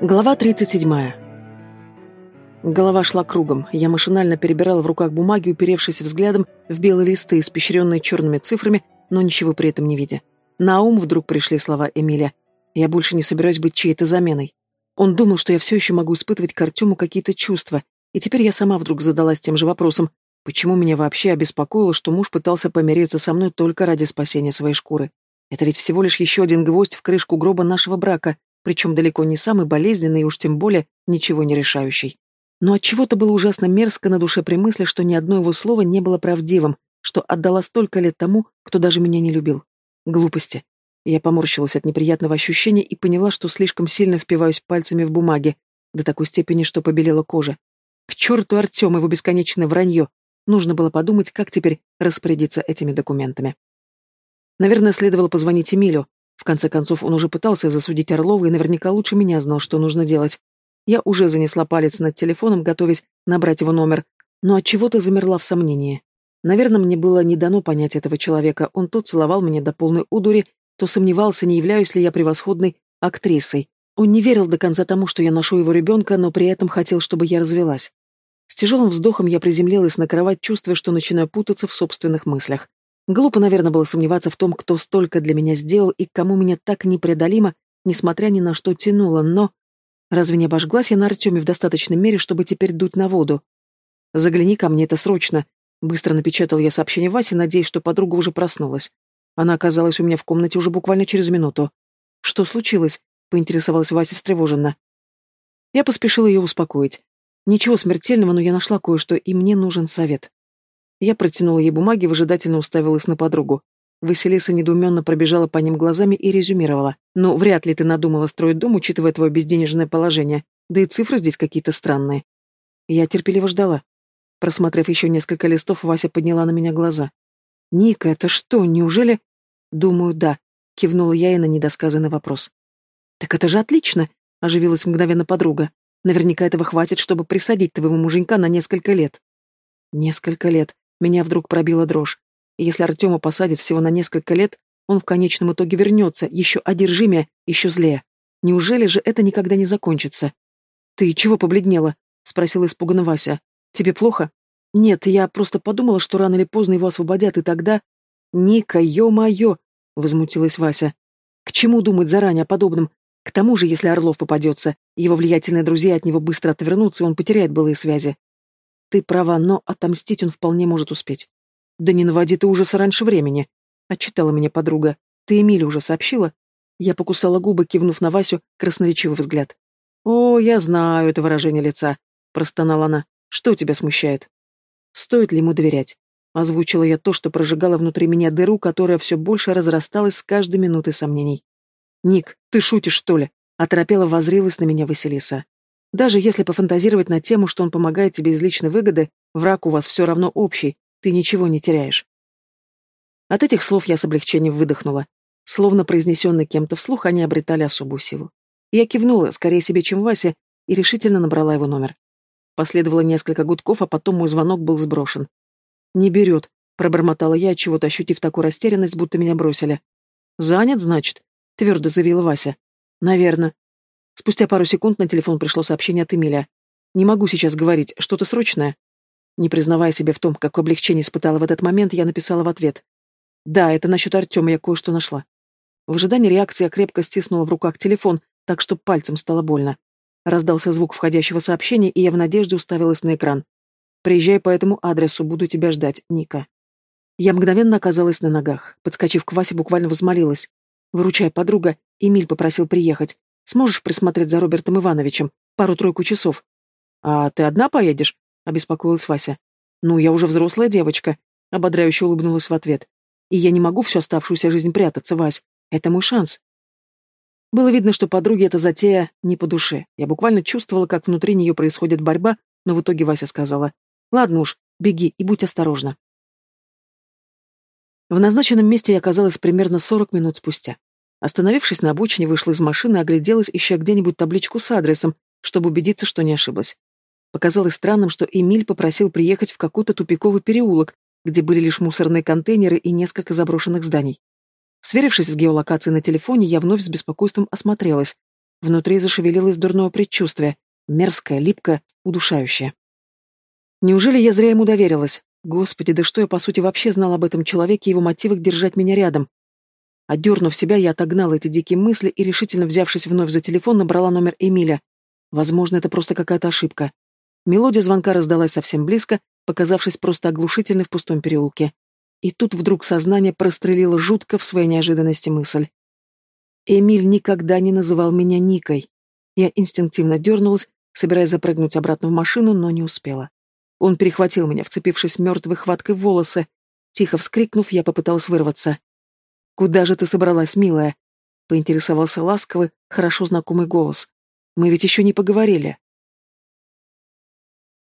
Глава 37. Голова шла кругом. Я машинально перебирала в руках бумаги, уперевшись взглядом в белые листы, испещренные черными цифрами, но ничего при этом не видя. На ум вдруг пришли слова Эмиля. Я больше не собираюсь быть чьей-то заменой. Он думал, что я все еще могу испытывать к Артему какие-то чувства, и теперь я сама вдруг задалась тем же вопросом, почему меня вообще обеспокоило, что муж пытался помириться со мной только ради спасения своей шкуры. Это ведь всего лишь еще один гвоздь в крышку гроба нашего брака, причем далеко не самый болезненный и уж тем более ничего не решающий. Но от чего то было ужасно мерзко на душе при мысли, что ни одно его слово не было правдивым, что отдала столько лет тому, кто даже меня не любил. Глупости. Я поморщилась от неприятного ощущения и поняла, что слишком сильно впиваюсь пальцами в бумаге, до такой степени, что побелела кожа. К черту Артем его бесконечное вранье. Нужно было подумать, как теперь распорядиться этими документами. Наверное, следовало позвонить Эмилю, в конце концов, он уже пытался засудить Орлова и наверняка лучше меня знал, что нужно делать. Я уже занесла палец над телефоном, готовясь набрать его номер, но от чего то замерла в сомнении. Наверное, мне было не дано понять этого человека. Он то целовал меня до полной удури, то сомневался, не являюсь ли я превосходной актрисой. Он не верил до конца тому, что я ношу его ребенка, но при этом хотел, чтобы я развелась. С тяжелым вздохом я приземлилась на кровать, чувствуя, что начинаю путаться в собственных мыслях. Глупо, наверное, было сомневаться в том, кто столько для меня сделал и кому меня так непреодолимо, несмотря ни на что тянуло, но... Разве не обожглась я на Артеме в достаточной мере, чтобы теперь дуть на воду? «Загляни ко мне, это срочно!» Быстро напечатал я сообщение Васе, надеясь, что подруга уже проснулась. Она оказалась у меня в комнате уже буквально через минуту. «Что случилось?» — поинтересовалась Вася встревоженно. Я поспешила ее успокоить. Ничего смертельного, но я нашла кое-что, и мне нужен совет. Я протянула ей бумаги, выжидательно уставилась на подругу. Василиса недоуменно пробежала по ним глазами и резюмировала. «Ну, вряд ли ты надумала строить дом, учитывая твое безденежное положение. Да и цифры здесь какие-то странные». Я терпеливо ждала. Просмотрев еще несколько листов, Вася подняла на меня глаза. «Ника, это что, неужели...» «Думаю, да», — кивнула я и на недосказанный вопрос. «Так это же отлично!» — оживилась мгновенно подруга. «Наверняка этого хватит, чтобы присадить твоего муженька на несколько лет». «Несколько лет. Меня вдруг пробила дрожь. Если Артема посадят всего на несколько лет, он в конечном итоге вернется, еще одержимее, еще злее. Неужели же это никогда не закончится? «Ты чего побледнела?» — спросила испуганно Вася. «Тебе плохо?» «Нет, я просто подумала, что рано или поздно его освободят, и тогда...» «Ника, ё-моё!» — возмутилась Вася. «К чему думать заранее о подобном? К тому же, если Орлов попадется, его влиятельные друзья от него быстро отвернутся, и он потеряет былые связи. Ты права, но отомстить он вполне может успеть. Да не наводи ты ужас раньше времени, отчитала меня подруга. Ты Эмиле уже сообщила? Я покусала губы, кивнув на Васю, красноречивый взгляд. О, я знаю это выражение лица, простонала она. Что тебя смущает? Стоит ли ему доверять? Озвучила я то, что прожигало внутри меня дыру, которая все больше разрасталась с каждой минутой сомнений. «Ник, ты шутишь, что ли?» Оторопела возрилась на меня Василиса. Даже если пофантазировать на тему, что он помогает тебе из личной выгоды, враг у вас все равно общий, ты ничего не теряешь. От этих слов я с облегчением выдохнула. Словно произнесенные кем-то вслух, они обретали особую силу. Я кивнула, скорее себе, чем Вася, и решительно набрала его номер. Последовало несколько гудков, а потом мой звонок был сброшен. «Не берет», — пробормотала я, чего-то ощутив такую растерянность, будто меня бросили. «Занят, значит?» — твердо заявила Вася. «Наверно», Спустя пару секунд на телефон пришло сообщение от Эмиля. «Не могу сейчас говорить, что-то срочное». Не признавая себе в том, какое облегчение испытала в этот момент, я написала в ответ. «Да, это насчет Артема я кое-что нашла». В ожидании реакции я крепко стиснула в руках телефон, так что пальцем стало больно. Раздался звук входящего сообщения, и я в надежде уставилась на экран. «Приезжай по этому адресу, буду тебя ждать, Ника». Я мгновенно оказалась на ногах. Подскочив к Васе, буквально возмолилась. «Выручай, подруга, Эмиль попросил приехать. Сможешь присмотреть за Робертом Ивановичем пару-тройку часов? А ты одна поедешь? Обеспокоилась Вася. Ну, я уже взрослая девочка. Ободряюще улыбнулась в ответ. И я не могу всю оставшуюся жизнь прятаться, Вась. Это мой шанс. Было видно, что подруге эта затея не по душе. Я буквально чувствовала, как внутри нее происходит борьба, но в итоге Вася сказала. «Ладно уж, беги и будь осторожна». В назначенном месте я оказалась примерно сорок минут спустя. Остановившись на обочине, вышла из машины огляделась, ища где-нибудь табличку с адресом, чтобы убедиться, что не ошиблась. Показалось странным, что Эмиль попросил приехать в какой-то тупиковый переулок, где были лишь мусорные контейнеры и несколько заброшенных зданий. Сверившись с геолокацией на телефоне, я вновь с беспокойством осмотрелась. Внутри зашевелилось дурное предчувствие, мерзкое, липкое, удушающее. Неужели я зря ему доверилась? Господи, да что я, по сути, вообще знала об этом человеке и его мотивах держать меня рядом? Отдернув себя, я отогнала эти дикие мысли и, решительно взявшись вновь за телефон, набрала номер Эмиля. Возможно, это просто какая-то ошибка. Мелодия звонка раздалась совсем близко, показавшись просто оглушительной в пустом переулке. И тут вдруг сознание прострелило жутко в своей неожиданности мысль. Эмиль никогда не называл меня Никой. Я инстинктивно дернулась, собираясь запрыгнуть обратно в машину, но не успела. Он перехватил меня, вцепившись мертвой хваткой в волосы. Тихо вскрикнув, я попыталась вырваться. «Куда же ты собралась, милая?» — поинтересовался ласковый, хорошо знакомый голос. «Мы ведь еще не поговорили».